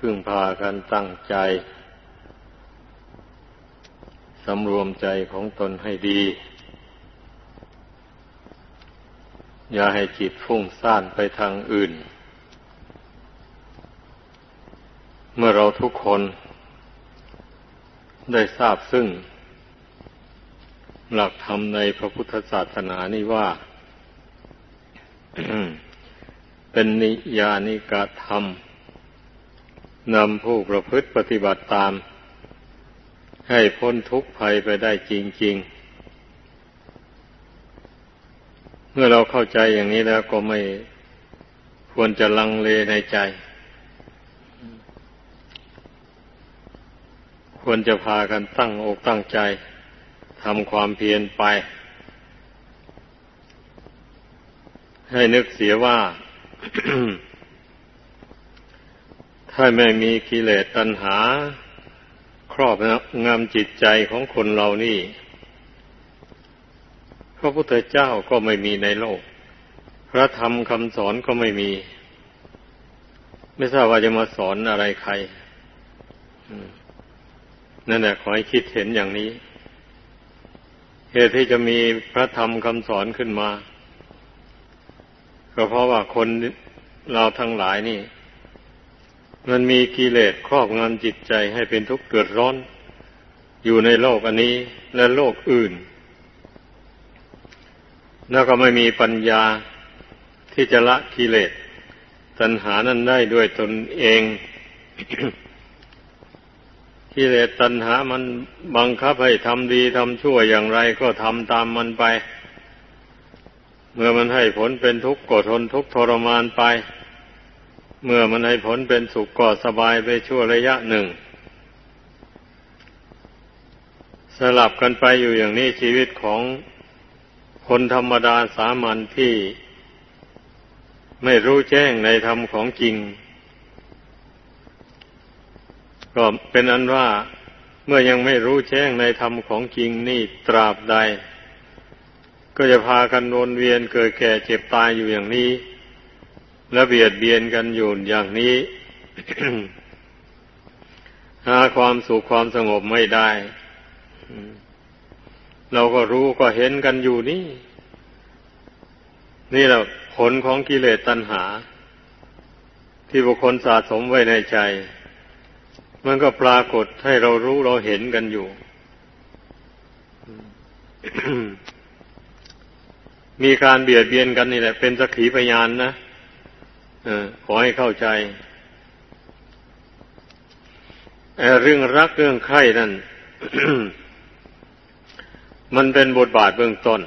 พึ่งพากันตั้งใจ สำรวมใจของตนให้ดี อย่าให้จิตฟุ้งซ่านไปทางอื่น เมื่อเราทุกคนได้ทราบซึ่ง หลักธรรมในพระพุทธศาสนานี่ว่า เป็นนิยานิกธรรม นำผู้ประพฤติปฏิบัติตาม ให้พ้นทุกข์ภัยไปได้จริง ๆ เมื่อเราเข้าใจอย่างนี้แล้วก็ไม่ควรจะลังเลในใจ ควรจะพากันตั้งอกตั้งใจทำความเพียรไป ให้นึกเสียว่า ถ้าไม่มีกิเลสตัณหา ครอบงำจิตใจของคนเรานี่ พระพุทธเจ้าก็ไม่มีในโลก พระธรรมคำสอนก็ไม่มี ไม่ทราบว่าจะมาสอนอะไรใครนั่นแหละขอให้คิดเห็นอย่างนี้ เหตุที่จะมีพระธรรมคำสอนขึ้นมา ก็เพราะว่าคนเราทั้งหลายนี่ มันมีกิเลสครอบงำจิตใจให้เป็นทุกข์เกิดร้อน อยู่ในโลกอันนี้และโลกอื่น แล้วก็ไม่มีปัญญาที่จะละกิเลสตัณหานั้นได้ด้วยตนเองกิเลสตัณหามันบังคับให้ทำดีทำชั่วอย่างไรก็ทำตามมันไป เมื่อมันให้ผลเป็นทุกข์ก็ทนทุกข์ทรมานไป เมื่อมันให้ผลเป็นสุขก็สบายไปชั่วระยะหนึ่ง สลับกันไปอยู่อย่างนี้ชีวิตของคนธรรมดาสามัญที่ไม่รู้แจ้งในธรรมของจริง ก็เป็นอันว่าเมื่อยังไม่รู้แจ้งในธรรมของจริงนี่ตราบใด ก็จะพากันวนเวียนเกิดแก่เจ็บตายอยู่อย่างนี้ และเบียดเบียนกันอยู่อย่างนี้ หาความสุขความสงบไม่ได้ เราก็รู้ก็เห็นกันอยู่นี่ นี่แหละผลของกิเลสตัณหา ที่บุคคลสะสมไว้ในใจ มันก็ปรากฏให้เรารู้เราเห็นกันอยู่มีการเบียดเบียนกันนี่แหละ เป็นสักขีพยานนะ ขอให้เข้าใจเรื่องรักเรื่องใคร่นั่น มันเป็นบทบาทเบื้องต้น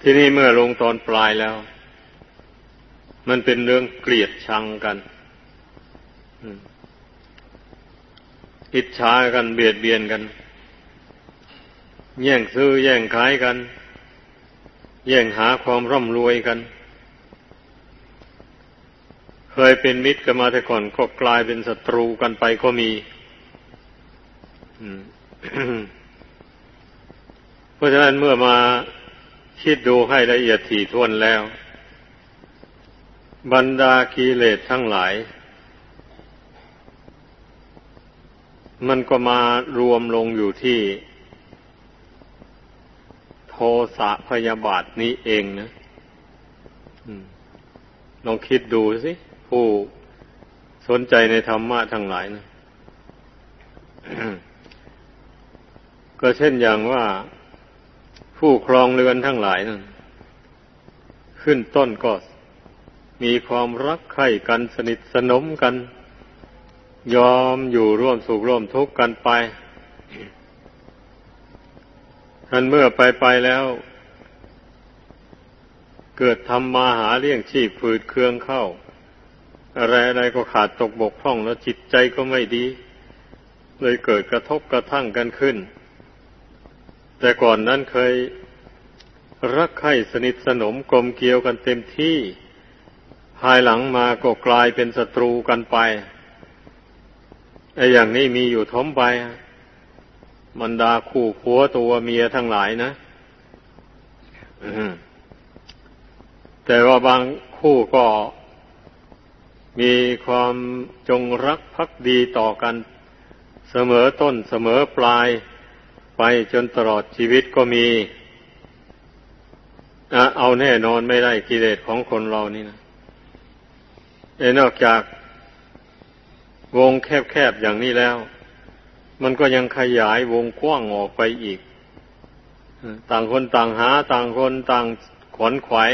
ที่นี่เมื่อลงตอนปลายแล้ว มันเป็นเรื่องเกลียดชังกันอิจฉากันเบียดเบียนกัน แย่งซื้อแย่งขายกัน แย่งหาความร่ำรวยกัน เคยเป็นมิตรกันมาแต่ก่อนก็กลายเป็นศัตรูกันไปก็มีเพราะฉะนั้นเมื่อมาคิดดูให้ละเอียดถี่ถ้วนแล้ว บรรดากิเลสทั้งหลาย มันก็มารวมลงอยู่ที่ โทสะพยาบาทนี้เองนะลองคิดดูสิ ผู้สนใจในธรรมะทั้งหลายนะก็เช่นอย่างว่าผู้ครองเรือนทั้งหลายนะขึ้นต้นก็มีความรักใคร่กันสนิทสนมกัน ยอมอยู่ร่วมสุขร่วมทุกข์กันไป ท่านเมื่อไปไปแล้ว เกิดทำมาหาเลี้ยงชีพฝืดเคืองเข้า อะไรอะไรก็ขาดตกบกพร่องแล้วจิตใจก็ไม่ดี เลยเกิดกระทบกระทั่งกันขึ้น แต่ก่อนนั้นเคยรักใคร่สนิทสนมกลมเกลียวกันเต็มที่ ภายหลังมาก็กลายเป็นศัตรูกันไปไอ้อย่างนี้มีอยู่ท้มไป บรรดาคู่ผัวตัวเมียทั้งหลายนะแต่ว่าบางคู่ก็มีความจงรักภักดีต่อกัน เสมอต้นเสมอปลายไปจนตลอดชีวิตก็มี เอาแน่นอนไม่ได้กิเลสของคนเรานี่นะนอกจากวงแคบๆอย่างนี้แล้ว มันก็ยังขยายวงกว้างออกไปอีก ต่างคนต่างหา ต่างคนต่างขวนขวาย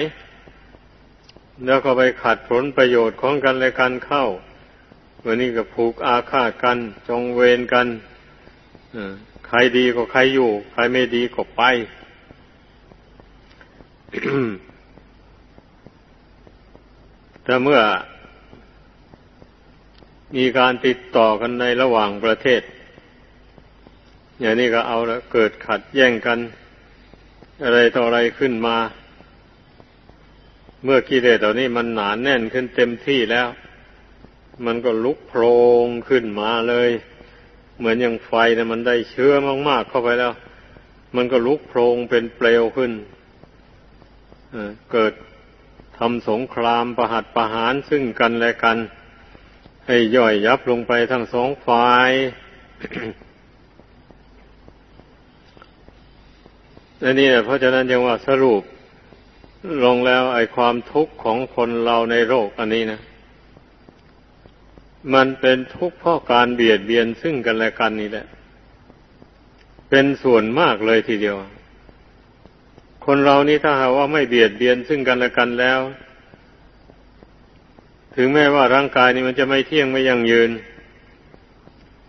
แล้วก็ไปขัดผลประโยชน์ของกันและกันเข้า วันนี้ก็ผูกอาฆาตกัน จองเวรกันใครดีก็ใครอยู่ ใครไม่ดีก็ไป แต่เมื่อมีการติดต่อกันในระหว่างประเทศ อย่างนี้ก็เอาละเกิดขัดแย้งกัน อะไรต่ออะไรขึ้นมา เมื่อกิเลสเหล่านี้มันหนานแน่นขึ้นเต็มที่แล้ว มันก็ลุกโพลงขึ้นมาเลย เหมือนอย่างไฟนะมันได้เชื้อมากๆเข้าไปแล้ว มันก็ลุกโพลงเป็นเปลวขึ้นเกิดทำสงครามประหัตประหารซึ่งกันและกัน ให้ย่อยยับลงไปทั้งสองฝ่าย อันนี้เพราะฉะนั้นยังว่าสรุปลงแล้วไอ้ความทุกข์ของคนเราในโลกอันนี้นะ มันเป็นทุกข์เพราะการเบียดเบียนซึ่งกันและกันนี่แหละ เป็นส่วนมากเลยทีเดียว คนเรานี่ถ้าหาว่าไม่เบียดเบียนซึ่งกันและกันแล้ว ถึงแม้ว่าร่างกายนี้มันจะไม่เที่ยงไม่ยั่งยืน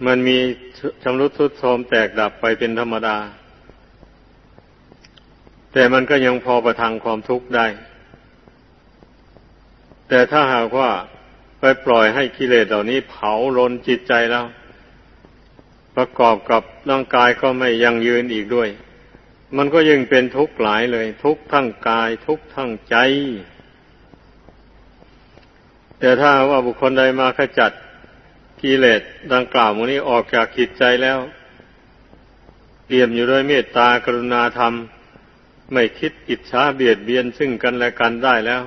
มันมีชำรุดทรุดโทรมแตกดับไปเป็นธรรมดา แต่มันก็ยังพอประทังความทุกข์ได้ แต่ถ้าหากว่าไปปล่อยให้กิเลสเหล่านี้เผาลนจิตใจแล้ว ประกอบกับร่างกายก็ไม่ยังยืนอีกด้วย มันก็ยิ่งเป็นทุกข์หลายเลย ทุกข์ทั้งกาย ทุกข์ทั้งใจ แต่ถ้าว่าบุคคลใดมาขจัดกิเลสดังกล่าวมูนี้ออกจากจิตใจแล้วเปี่ยมอยู่ด้วยเมตตากรุณาธรรม ไม่คิดอิจฉาเบียดเบียนซึ่งกันและกันได้แล้ว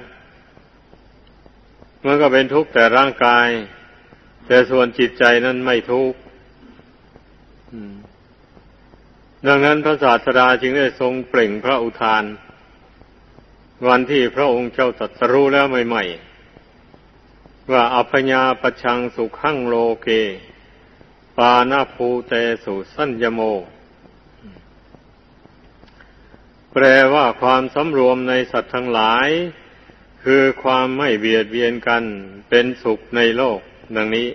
มันก็เป็นทุกข์แต่ร่างกาย แต่ส่วนจิตใจนั้นไม่ทุกข์ดังนั้นพระศาสดาจึงได้ทรงเปล่งพระอุทาน วันที่พระองค์เจ้าตรัสรู้แล้วใหม่ๆ ว่าอัพญาปชังสุขังโลเก ปานาภูเตสุสัญญโม แปลว่าความสำรวมในสัตว์ทั้งหลาย คือความไม่เบียดเบียนกันเป็นสุขในโลก ดังนี้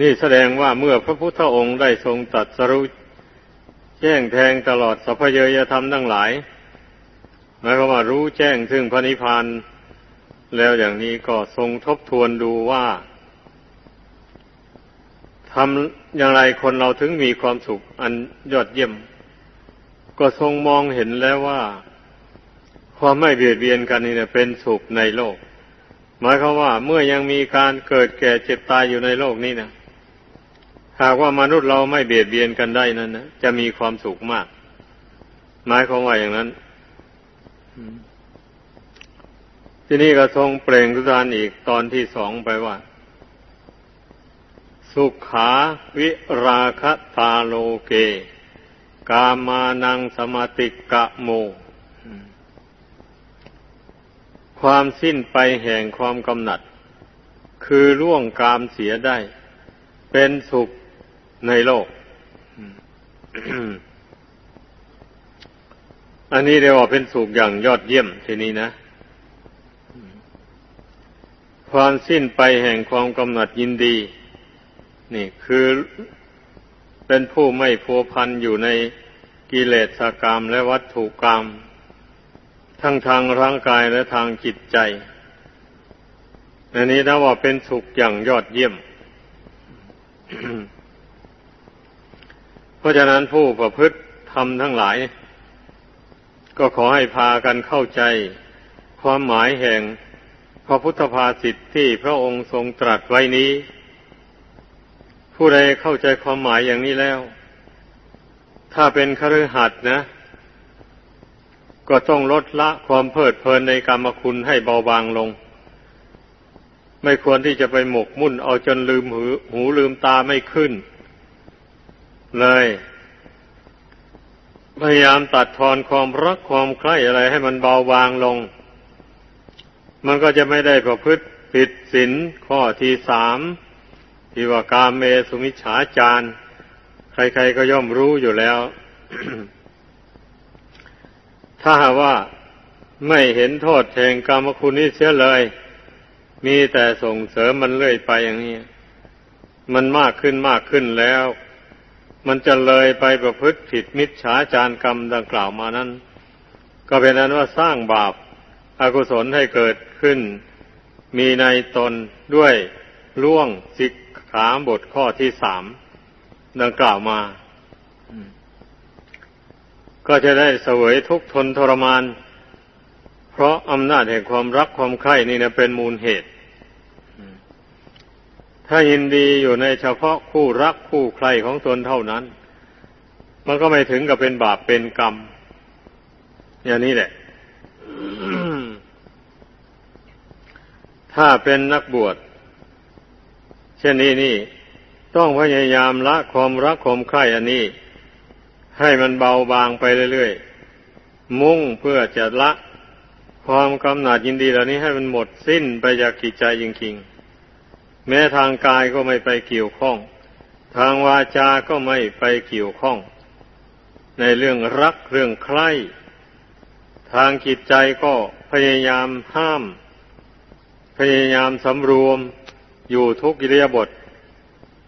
นี่แสดงว่าเมื่อพระพุทธองค์ได้ทรงตัดสรุแจ้งแทงตลอดสัพเพเยยธรรมทั้งหลายหมายความว่ารู้แจ้งถึงพระนิพพานแล้วอย่างนี้ก็ทรงทบทวนดูว่า ทำอย่างไรคนเราถึงมีความสุขอันยอดเยี่ยม ก็ทรงมองเห็นแล้วว่า ความไม่เบียดเบียนกันนี่เนี่ยเป็นสุขในโลก หมายความว่าเมื่อยังมีการเกิดแก่เจ็บตายอยู่ในโลกนี้นะหากว่ามนุษย์เราไม่เบียดเบียนกันได้นั้นนะจะมีความสุขมาก หมายความว่าอย่างนั้นที่นี่ก็ทรงเปล่งทุทานอีกตอนที่สองไปว่า สุขาวิราคตาโลเก กามานังสมติกะโม ความสิ้นไปแห่งความกำหนัด คือล่วงกามเสียได้ เป็นสุขในโลก อันนี้เรียกว่าเป็นสุขอย่างยอดเยี่ยมทีนี้นะ ความสิ้นไปแห่งความกำหนัดยินดี นี่คือเป็นผู้ไม่พัวพันอยู่ในกิเลสกรรมและวัตถุกรรม ทั้งทางร่างกายและทางจิตใจอันนี้นะว่าเป็นสุขอย่างยอดเยี่ยม เพราะฉะนั้นผู้ประพฤติทำทั้งหลาย ก็ขอให้พากันเข้าใจ ความหมายแห่งพระพุทธภาษิตที่พระองค์ทรงตรัสไว้นี้ ผู้ใดเข้าใจความหมายอย่างนี้แล้ว ถ้าเป็นคฤหัสถ์นะ ก็ต้องลดละความเพลิดเพลินในกรรมคุณให้เบาบางลง ไม่ควรที่จะไปหมกมุ่นเอาจนลืมหูหูลืมตาไม่ขึ้น เลย พยายามตัดทอนความรักความใคร่อะไรให้มันเบาบางลง มันก็จะไม่ได้ประพฤติผิดศีลข้อที่สาม ที่ว่ากาเมสุมิชฌาจารใครๆก็ย่อมรู้อยู่แล้ว ถ้าหากว่าไม่เห็นโทษแห่งกรรมคุณนี้เสียเลย มีแต่ส่งเสริมมันเรื่อยไปอย่างนี้ มันมากขึ้นมากขึ้นแล้ว มันจะเลยไปประพฤติผิดมิจฉาจารกรรมดังกล่าวมานั้น ก็เป็นนั้นว่าสร้างบาปอากุศลให้เกิดขึ้น มีในตนด้วยล่วงสิก ขาบทข้อที่สามดังกล่าวมา ก็จะได้เสวยทุกทนทรมาน เพราะอำนาจแห่งความรักความใคร่นี่นะเป็นมูลเหตุ ถ้ายินดีอยู่ในเฉพาะคู่รักคู่ใครของตนเท่านั้น มันก็ไม่ถึงกับเป็นบาปเป็นกรรม อย่างนี้แหละถ้าเป็นนักบวช เช่นนี้นี่ ต้องพยายามละความรักความใคร่อันนี้ ให้มันเบาบางไปเรื่อยๆ มุ่งเพื่อจะละความกำหนัดยินดีเหล่านี้ให้มันหมดสิ้นไปจากกิจใจจริงๆ แม้ทางกายก็ไม่ไปเกี่ยวข้อง ทางวาจาก็ไม่ไปเกี่ยวข้อง ในเรื่องรักเรื่องใคร่ทางจิตใจก็พยายามห้าม พยายามสำรวม อยู่ทุกอิริยาบถ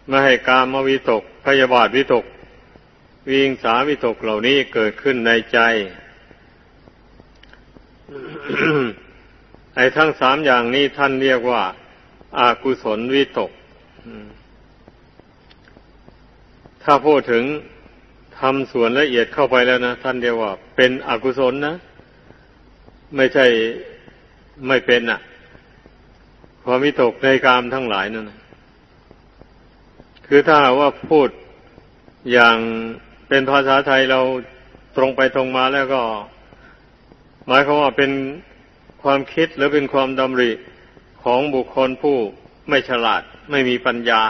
ไม่ให้กามวิตกพยาบาทวิตก วิงสาวิตกเหล่านี้เกิดขึ้นในใจ ไอ้ทั้งสามอย่างนี้ท่านเรียกว่าอากุศลวิตก ถ้าพูดถึงทำส่วนละเอียดเข้าไปแล้วนะท่านเรียกว่า เป็นอกุศลนะ ไม่ใช่ไม่เป็นอะ่ะ ความวิตกในกามทั้งหลายนั่นคือถ้าว่าพูดอย่างเป็นภาษาไทยเราตรงไปตรงมาแล้วก็ หมายความว่าเป็นความคิดหรือเป็นความดำริของบุคคลผู้ไม่ฉลาด ไม่มีปัญญา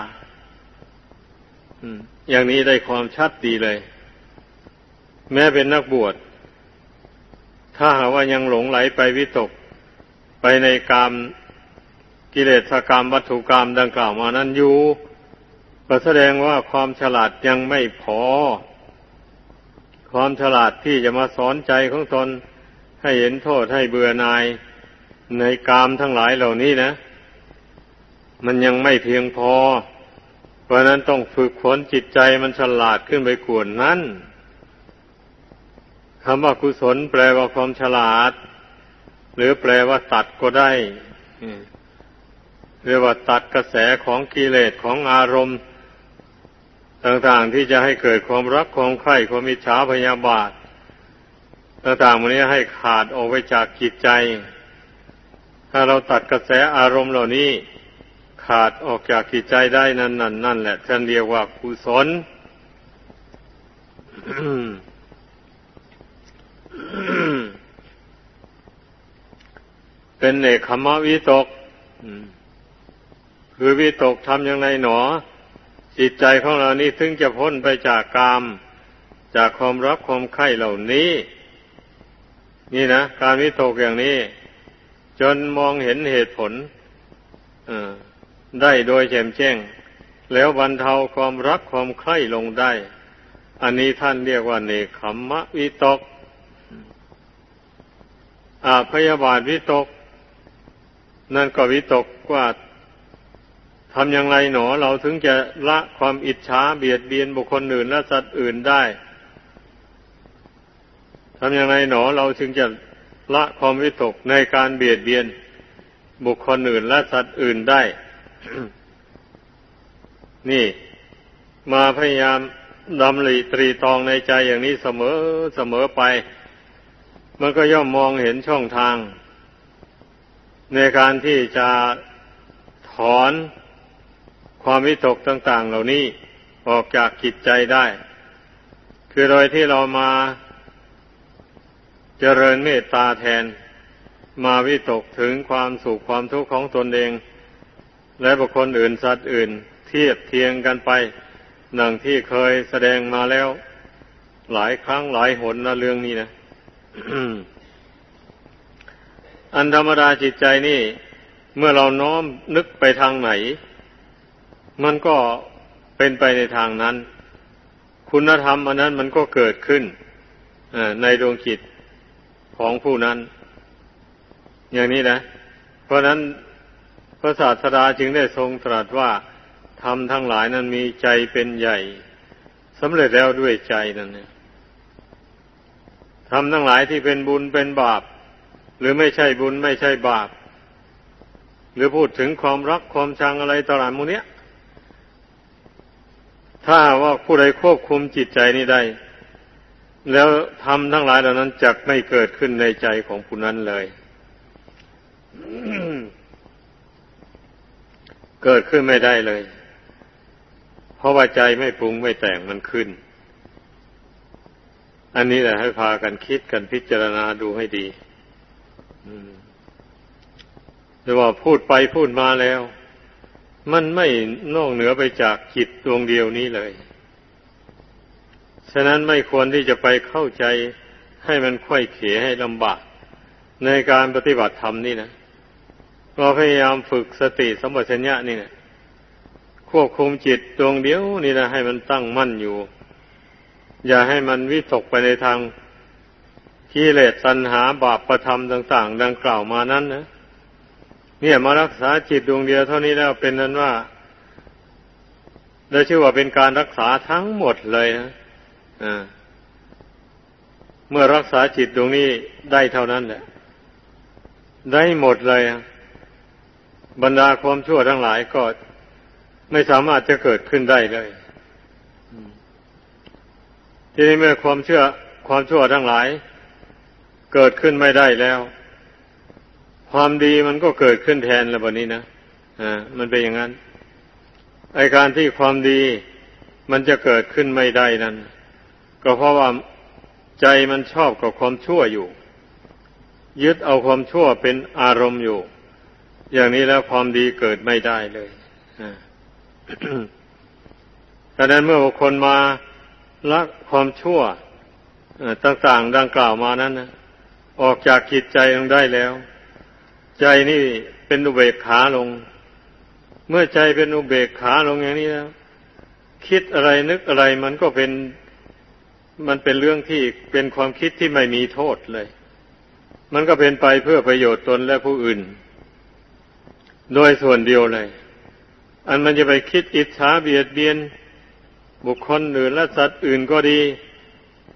อย่างนี้ได้ความชัดดีเลย แม้เป็นนักบวช ถ้าหากว่ายังหลงไหลไปวิตก ไปในกาม กิเลสกรรมวัตถุกรรมดังกล่าวมานั้นอยู่ก็แสดงว่าความฉลาดยังไม่พอ ความฉลาดที่จะมาสอนใจของตนให้เห็นโทษให้เบื่อนายในกามทั้งหลายเหล่านี้นะ มันยังไม่เพียงพอ เพราะนั้นต้องฝึกฝนจิตใจมันฉลาดขึ้นไปกวนนั้นคำว่ากุศลแปลว่าความฉลาด หรือแปลว่าตัดก็ได้ เรียกว่าตัดกระแสของกิเลสของอารมณ์ ต่างๆที่จะให้เกิดความรักความใคร่ความมิจฉาพยาบาท ต่างๆมันนี้ให้ขาดออกไปจากจิตใจ ถ้าเราตัดกระแสอารมณ์เหล่านี้ ขาดออกจากจิตใจได้นั่นนั่นนั่นแหละท่านเรียกว่ากุศลเป็นเนคขมวิตก คือวิตกทำอย่างไรหนอ จิตใจของเรานี่ถึงจะพ้นไปจากกาม จากความรักความใคร่เหล่านี้ นี่นะการวิตกอย่างนี้ จนมองเห็นเหตุผลได้โดยแจ่มแจ้ง แล้วบรรเทาความรักความใคร่ลงได้ อันนี้ท่านเรียกว่าเนคขมมะวิตกอาพยาบาทวิตก นั่นก็วิตกว่า ทำอย่างไรหนอเราถึงจะละความอิจฉาเบียดเบียนบุคคลอื่นและสัตว์อื่นได้ทำอย่างไรหนอเราถึงจะละความวิตกในการเบียดเบียนบุคคลอื่นและสัตว์อื่นได้ นี่ มาพยายามดำริตรีตองในใจอย่างนี้เสมอเสมอไป มันก็ย่อมมองเห็นช่องทาง ในการที่จะถอน ความวิตกต่างๆ เหล่านี้ออกจากจิตใจได้ คือโดยที่เรามาเจริญเมตตาแทน มาวิตกถึงความสุขความทุกข์ของตนเอง และบุคคลอื่นสัตว์อื่น เทียบเทียงกันไปหนังที่เคยแสดงมาแล้ว หลายครั้งหลายหนนะเรื่องนี้นะอันธรรมดาจิตใจนี่ เมื่อเราน้อมนึกไปทางไหน มันก็เป็นไปในทางนั้น คุณธรรมอันนั้นมันก็เกิดขึ้นในดวงจิตของผู้นั้น อย่างนี้นะ เพราะนั้นพระศาสดาจึงได้ทรงตรัสว่าทำทั้งหลายนั้นมีใจเป็นใหญ่สำเร็จแล้วด้วยใจนั่นเนี่ยทำทั้งหลายที่เป็นบุญเป็นบาป หรือไม่ใช่บุญไม่ใช่บาป หรือพูดถึงความรักความชังอะไรต่อหลายมูเนี้ย ถ้าว่าผู้ใดควบคุมจิตใจนี้ได้ แล้วทำทั้งหลายเหล่านั้นจะไม่เกิดขึ้นในใจของผู้นั้นเลย เกิดขึ้นไม่ได้เลย เพราะว่าใจไม่ปรุงไม่แต่งมันขึ้น อันนี้แหละให้พากันคิดกันพิจารณาดูให้ดีหรือว่าพูดไปพูดมาแล้ว มันไม่นอกเหนือไปจากจิตดวงเดียวนี้เลย ฉะนั้นไม่ควรที่จะไปเข้าใจให้มันค่อยเขียให้ลำบาก ในการปฏิบัติธรรมนี่นะ เราพยายามฝึกสติสมบัติญญะนี่นะควบคุมจิตดวงเดียวนี่นะให้มันตั้งมั่นอยู่ อย่าให้มันวิตกไปในทางกิเลสตัณหาบาปประธรรมต่าง ๆ ดังกล่าวมานั้นนะ เนี่ยมารักษาจิตดวงเดียวเท่านี้แล้วเป็นนั้นว่าได้ชื่อว่าเป็นการรักษาทั้งหมดเลยนะอ่าเมื่อรักษาจิตดวงนี้ได้เท่านั้นแหละ ได้หมดเลย บรรดาความชั่วทั้งหลายก็ไม่สามารถจะเกิดขึ้นได้เลยทีนี้เมื่อความเชื่อความชั่วทั้งหลาย เกิดขึ้นไม่ได้แล้ว ความดีมันก็เกิดขึ้นแทนแล้วแบบนี้นะอ่ามันเป็นอย่างนั้นไอการที่ความดีมันจะเกิดขึ้นไม่ได้นั้น ก็เพราะว่าใจมันชอบกับความชั่วอยู่ ยึดเอาความชั่วเป็นอารมณ์อยู่ อย่างนี้แล้วความดีเกิดไม่ได้เลยดังนั้นเมื่อบุคคลมาละความชั่วต่างๆดังกล่าวมานั้นนะออกจากจิตใจลงได้แล้ว ใจนี่เป็นอุเบกขาลง เมื่อใจเป็นอุเบกขาลงอย่างนี้แล้วคิดอะไรนึกอะไรมันก็เป็นมันเป็นเรื่องที่เป็นความคิดที่ไม่มีโทษเลย มันก็เป็นไปเพื่อประโยชน์ตนและผู้อื่น โดยส่วนเดียวเลย อันมันจะไปคิดอิจฉาเบียดเบียน บุคคลอื่นและสัตว์อื่นก็ดี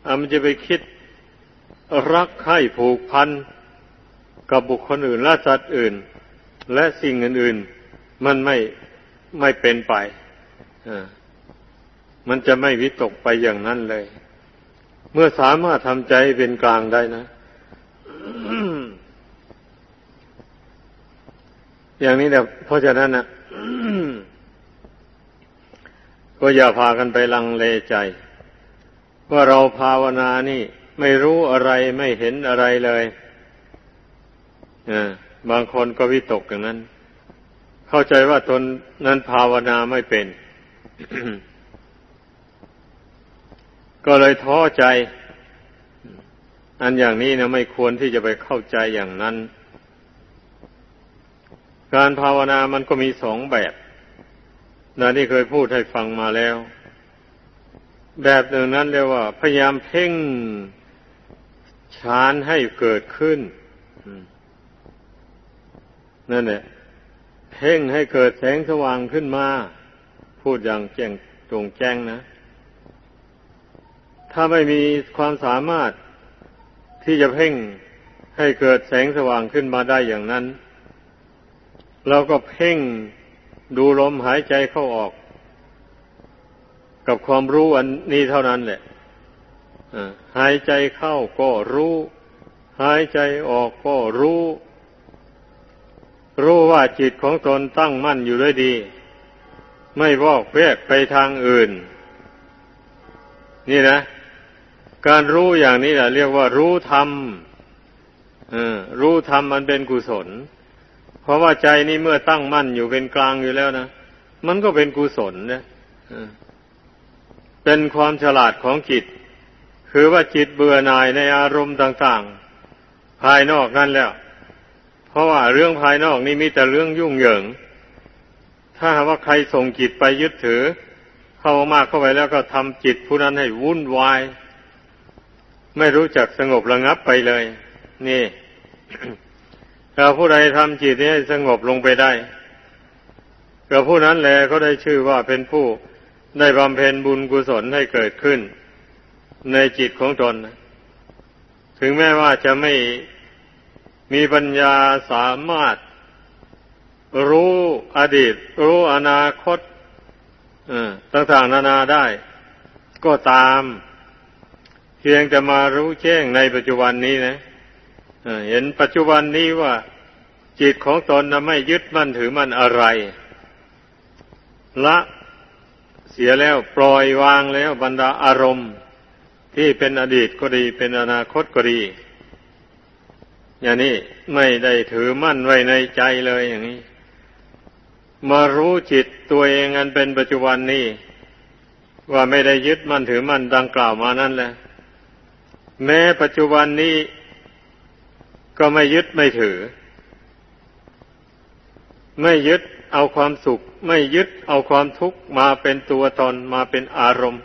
อันมันจะไปคิดรักใคร่ผูกพัน กับบุคคลอื่นและสัตว์อื่น และสิ่งอื่นๆ มันไม่ไม่เป็นไปมันจะไม่วิตกไปอย่างนั้นเลย เมื่อสามารถทำใจเป็นกลางได้นะ อย่างนี้เนี่ยเพราะฉะนั้นนะก็อย่าพากันไปลังเลใจ ว่าเราภาวนานี่ ไม่รู้อะไรไม่เห็นอะไรเลย บางคนก็วิตกอย่างนั้น เข้าใจว่าตนนั้นภาวนาไม่เป็น ก็เลยท้อใจ อันอย่างนี้นะไม่ควรที่จะไปเข้าใจอย่างนั้น การภาวนามันก็มีสองแบบนะที่เคยพูดให้ฟังมาแล้ว แบบหนึ่งนั้นเรียกว่า พยายามเพ่งฌานให้เกิดขึ้น นั่นแหละเพ่งให้เกิดแสงสว่างขึ้นมา พูดอย่างแจ้งตรงแจ้งนะ ถ้าไม่มีความสามารถที่จะเพ่งให้เกิดแสงสว่างขึ้นมาได้อย่างนั้น เราก็เพ่งดูลมหายใจเข้าออก กับความรู้อันนี้เท่านั้นแหละหายใจเข้าก็รู้ หายใจออกก็รู้ รู้ว่าจิตของตนตั้งมั่นอยู่ด้วยดี ไม่วอกแวกไปทางอื่น นี่นะ การรู้อย่างนี้แหละเรียกว่ารู้ธรรมรู้ธรรมมันเป็นกุศล เพราะว่าใจนี่เมื่อตั้งมั่นอยู่เป็นกลางอยู่แล้วนะมันก็เป็นกุศลนะเป็นความฉลาดของจิต คือว่าจิตเบื่อหน่ายในอารมณ์ต่าง ๆ ภายนอกนั่นแล้ว ราะว่าเรื่องภายนอกนี่มีแต่เรื่องยุ่งเหยิง ถ้าว่าใครส่งจิตไปยึดถือ เข้ามากเข้าไปแล้วก็ทำจิตผู้นั้นให้วุ่นวาย ไม่รู้จักสงบระงับไปเลย นี่ถ้าผู้ใดทำจิตนี้ให้สงบลงไปได้ก็ผู้นั้นแหละก็ได้ชื่อว่าเป็นผู้ได้บำเพ็ญบุญกุศลให้เกิดขึ้น ในจิตของตน ถึงแม้ว่าจะไม่ มีปัญญาสามารถรู้อดีต รู้อนาคตต่างๆนานาได้ ก็ตาม เพียงจะมารู้แจ้งในปัจจุบันนี้นะเห็นปัจจุบันนี้ว่า จิตของตนนะไม่ยึดมั่นถือมั่นอะไร ละเสียแล้วปล่อยวางแล้วบรรดาอารมณ์ ที่เป็นอดีตก็ดีเป็นอนาคตก็ดี อย่างนี้ไม่ได้ถือมั่นไว้ในใจเลยอย่างนี้ มารู้จิตตัวเองอันเป็นปัจจุบันนี้ว่าไม่ได้ยึดมั่นถือมั่นดังกล่าวมานั่นแหละ แม้ปัจจุบันนี้ก็ไม่ยึดไม่ถือ ไม่ยึดเอาความสุข ไม่ยึดเอาความทุกข์มาเป็นตัวตนมาเป็นอารมณ์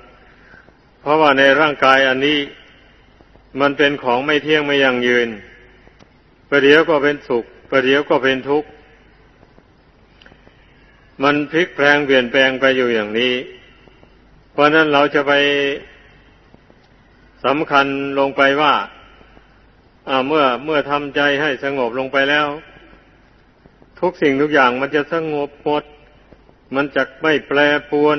เพราะว่าในร่างกายอันนี้ มันเป็นของไม่เที่ยงไม่ยั่งยืน ประเดี๋ยวก็เป็นสุข ประเดี๋ยวก็เป็นทุกข์ มันพลิกแปลงเปลี่ยนแปลงไปอยู่อย่างนี้ เพราะนั้นเราจะไปสำคัญลงไปว่าเมื่อเมื่อทำใจให้สงบลงไปแล้ว ทุกสิ่งทุกอย่างมันจะสงบหมด มันจะไม่แปรปวน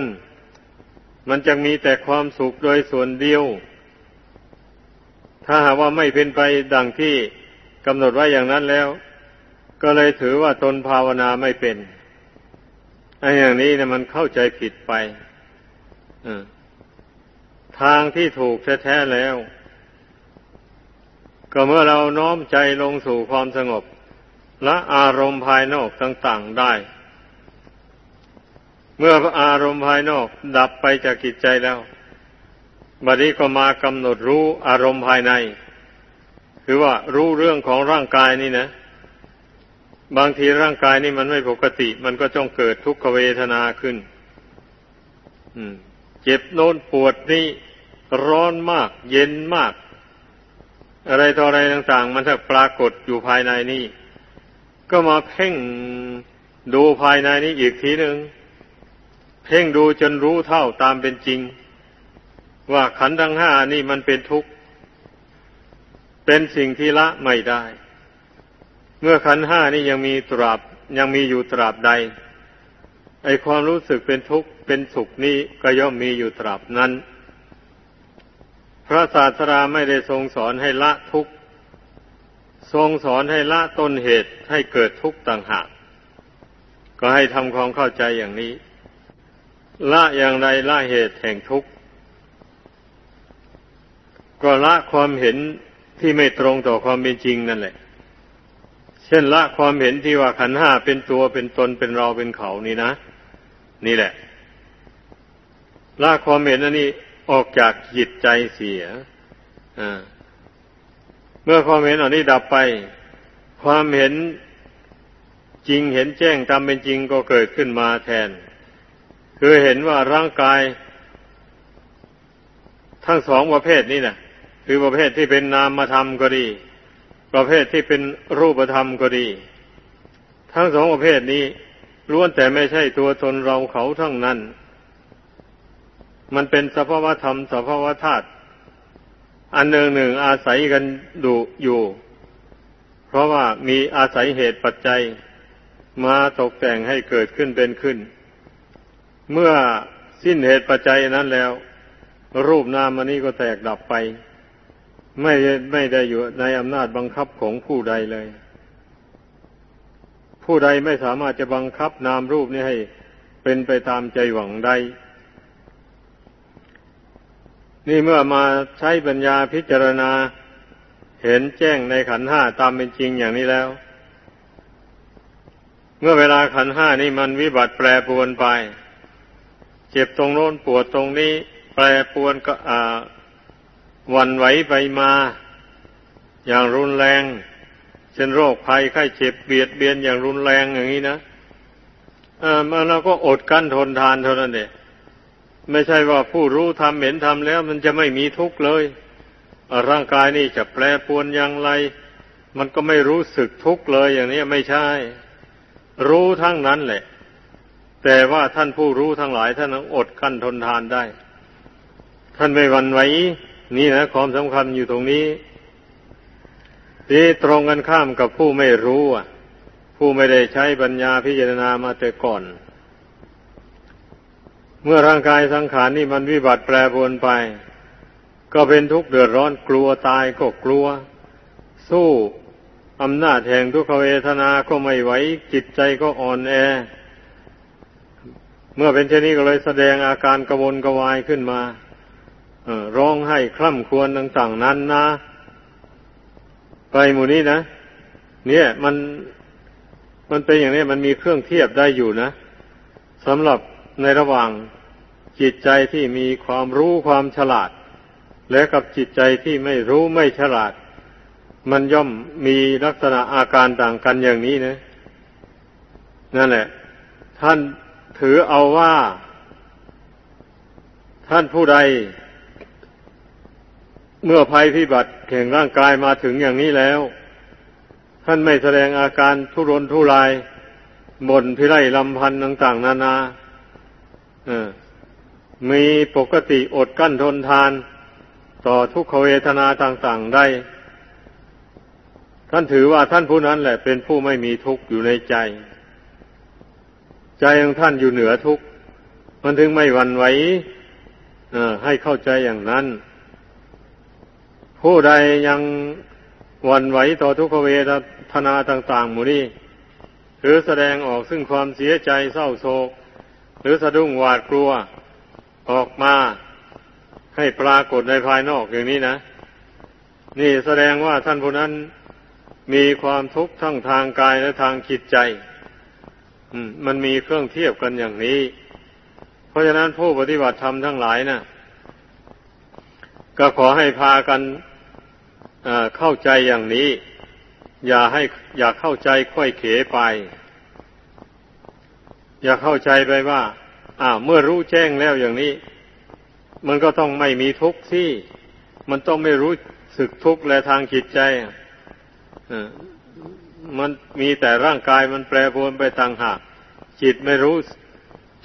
มันจะมีแต่ความสุขโดยส่วนเดียว ถ้าหากว่าไม่เป็นไปดังที่ กำหนดไว้อย่างนั้นแล้ว ก็เลยถือว่าตนภาวนาไม่เป็นไอ้อย่างนี้นะมันเข้าใจผิดไปทางที่ถูกแท้ๆแล้ว ก็เมื่อเราน้อมใจลงสู่ความสงบ และอารมณ์ภายนอกต่าง ๆได้ เมื่ออารมณ์ภายนอกดับไปจากกิจใจแล้วบัดนี้ก็มากำหนดรู้อารมณ์ภายใน คือว่ารู้เรื่องของร่างกายนี่นะ บางทีร่างกายนี่มันไม่ปกติ มันก็จ้องเกิดทุกขเวทนาขึ้นเจ็บโน้นปวดนี่ร้อนมาก เย็นมาก อะไรต่ออะไรต่างๆ มันถ้าปรากฏอยู่ภายในนี่ ก็มาเพ่งดูภายในนี้อีกทีหนึ่งเพ่งดูจนรู้เท่าตามเป็นจริง ว่าขันธ์ทั้งห้านี่มันเป็นทุกข์ เป็นสิ่งที่ละไม่ได้ เมื่อขันห้านี่ยังมีตราบยังมีอยู่ตราบใด ไอความรู้สึกเป็นทุกข์เป็นสุขนี้ก็ย่อมมีอยู่ตราบนั้น พระศาสดาไม่ได้ทรงสอนให้ละทุกข์ทรงสอนให้ละต้นเหตุให้เกิดทุกข์ต่างหาก ก็ให้ทำความเข้าใจอย่างนี้ ละอย่างไรละเหตุแห่งทุกข์ ก็ละความเห็น ที่ไม่ตรงต่อความเป็นจริงนั่นแหละ เช่นละความเห็นที่ว่าขันห้าเป็นตัวเป็นตนเป็นเราเป็นเขานี่นะ นี่แหละ ละความเห็นอันนี้ออกจากจิตใจเสียเมื่อความเห็นอันนี้ดับไป ความเห็นจริงเห็นแจ้งตามเป็นจริงก็เกิดขึ้นมาแทน คือเห็นว่าร่างกาย ทั้งสองประเภทนี้นะ คือประเภทที่เป็นนามธรรมก็ดี ประเภทที่เป็นรูปธรรมก็ดี ทั้งสองประเภทนี้ล้วนแต่ไม่ใช่ตัวตนเราเขาทั้งนั้น มันเป็นสภาวธรรมสภาวธาตุอันหนึ่งหนึ่งอาศัยกันดูอยู่ เพราะว่ามีอาศัยเหตุปัจจัย มาตกแต่งให้เกิดขึ้นเป็นขึ้น เมื่อสิ้นเหตุปัจจัยนั้นแล้ว รูปนามอันนี้ก็แตกดับไป ไม่ไม่ได้อยู่ในอำนาจบังคับของผู้ใดเลย ผู้ใดไม่สามารถจะบังคับนามรูปนี้ให้เป็นไปตามใจหวังได้ นี่เมื่อมาใช้ปัญญาพิจารณาเห็นแจ้งในขันห้าตามเป็นจริงอย่างนี้แล้ว เมื่อเวลาขันห้านี่มันวิบัติแปรปวนไป เจ็บตรงโน้นปวดตรงนี้ แปรปวนก็อ่า วันไหวไปมา อย่างรุนแรง เช่นโรคภัยไข้เจ็บเบียดเบียนอย่างรุนแรงอย่างนี้นะเอ่ามาเราก็อดกั้นทนทานเท่านั้นเองไม่ใช่ว่าผู้รู้ทำเห็นทำแล้ว มันจะไม่มีทุกข์เลย ร่างกายนี่จะแปรปวนอย่างไร มันก็ไม่รู้สึกทุกข์เลยอย่างนี้ไม่ใช่ รู้ทั้งนั้นแหละ แต่ว่าท่านผู้รู้ทั้งหลายท่านอดกั้นทนทานได้ ท่านไม่วันไหว นี่นะความสำคัญอยู่ตรงนี้ที่ตรงกันข้ามกับผู้ไม่รู้อะ ผู้ไม่ได้ใช้ปัญญาพิจารณามาแต่ก่อน เมื่อร่างกายสังขารนี่มันวิบัติแปรปรวนไป ก็เป็นทุกข์เดือดร้อนกลัวตายก็กลัว สู้อำนาจแห่งทุกขเวทนาก็ไม่ไหวจิตใจก็อ่อนแอ เมื่อเป็นเช่นนี้ก็เลยแสดงอาการกระวนกระวายขึ้นมา ร้องให้คร่ำครวญต่างๆนั้นนะ ไปหมู่นี้นะ เนี่ยมันมันเป็นอย่างนี้มันมีเครื่องเทียบได้อยู่นะสำหรับในระหว่างจิตใจที่มีความรู้ความฉลาด และกับจิตใจที่ไม่รู้ไม่ฉลาด มันย่อมมีลักษณะอาการต่างกันอย่างนี้นะนั่นแหละ ท่านถือเอาว่า ท่านผู้ใด เมื่อภัยพิบัติแข่งร่างกายมาถึงอย่างนี้แล้ว ท่านไม่แสดงอาการทุรนทุรายบ่นพิไรลำพันธ์ต่างๆ นานาเออมีปกติอดกั้นทนทาน ต่อทุกขเวทนาต่างๆได้ ท่านถือว่าท่านผู้นั้นแหละเป็นผู้ไม่มีทุกข์อยู่ในใจ ใจของท่านอยู่เหนือทุกข์มันถึงไม่หวั่นไหวให้เข้าใจอย่างนั้น ผู้ใดยังวันไหวต่อทุกขเวทนาต่างๆหมู่นี้หรือแสดงออกซึ่งความเสียใจเศร้าโศก หรือสะดุ้งหวาดกลัวออกมาให้ปรากฏในภายนอกอย่างนี้นะ นี่แสดงว่าท่านผู้นั้นมีความทุกข์ทั้งทางกายและทางจิตใจมันมีเครื่องเทียบกันอย่างนี้ เพราะฉะนั้นผู้ปฏิบัติธรรมทั้งหลายนะ่ะ ก็ขอให้พากัน เข้าใจอย่างนี้ อย่าให้อย่าเข้าใจค่อยเขไป อย่าเข้าใจไปว่า อ่า เมื่อรู้แจ้งแล้วอย่างนี้ มันก็ต้องไม่มีทุกข์ที่ มันต้องไม่รู้สึกทุกข์และทางจิตใจมันมีแต่ร่างกายมันแปรปรวนไปต่างหาก จิตไม่รู้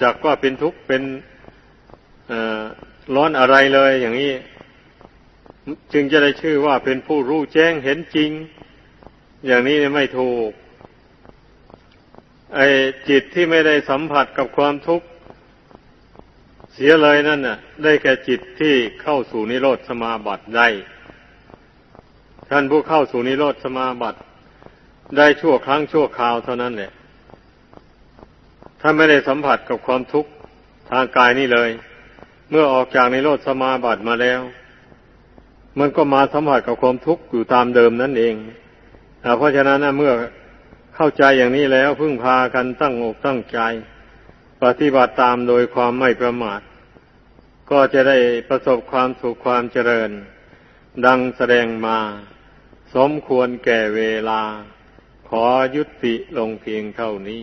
จักว่าเป็นทุกข์เป็นร้อนอะไรเลยอย่างนี้ จึงจะได้ชื่อว่าเป็นผู้รู้แจ้งเห็นจริง อย่างนี้ไม่ถูก ไอ้จิตที่ไม่ได้สัมผัสกับความทุกข์เสียเลยนั่นน่ะ ได้แก่จิตที่เข้าสู่นิโรธสมาบัติได้ ท่านผู้เข้าสู่นิโรธสมาบัติได้ชั่วครั้งชั่วคราวเท่านั้นแหละถ้าไม่ได้สัมผัสกับความทุกข์ทางกายนี่เลย เมื่อออกจากนิโรธสมาบัติมาแล้ว มันก็มาสัมผัสกับความทุกข์อยู่ตามเดิมนั่นเองเพราะฉะนั้นเมื่อเข้าใจอย่างนี้แล้วพึ่งพากันตั้งอกตั้งใจ ปฏิบัติตามโดยความไม่ประมาท ก็จะได้ประสบความสุขความเจริญ ดังแสดงมา สมควรแก่เวลา ขอยุติลงเพียงเท่านี้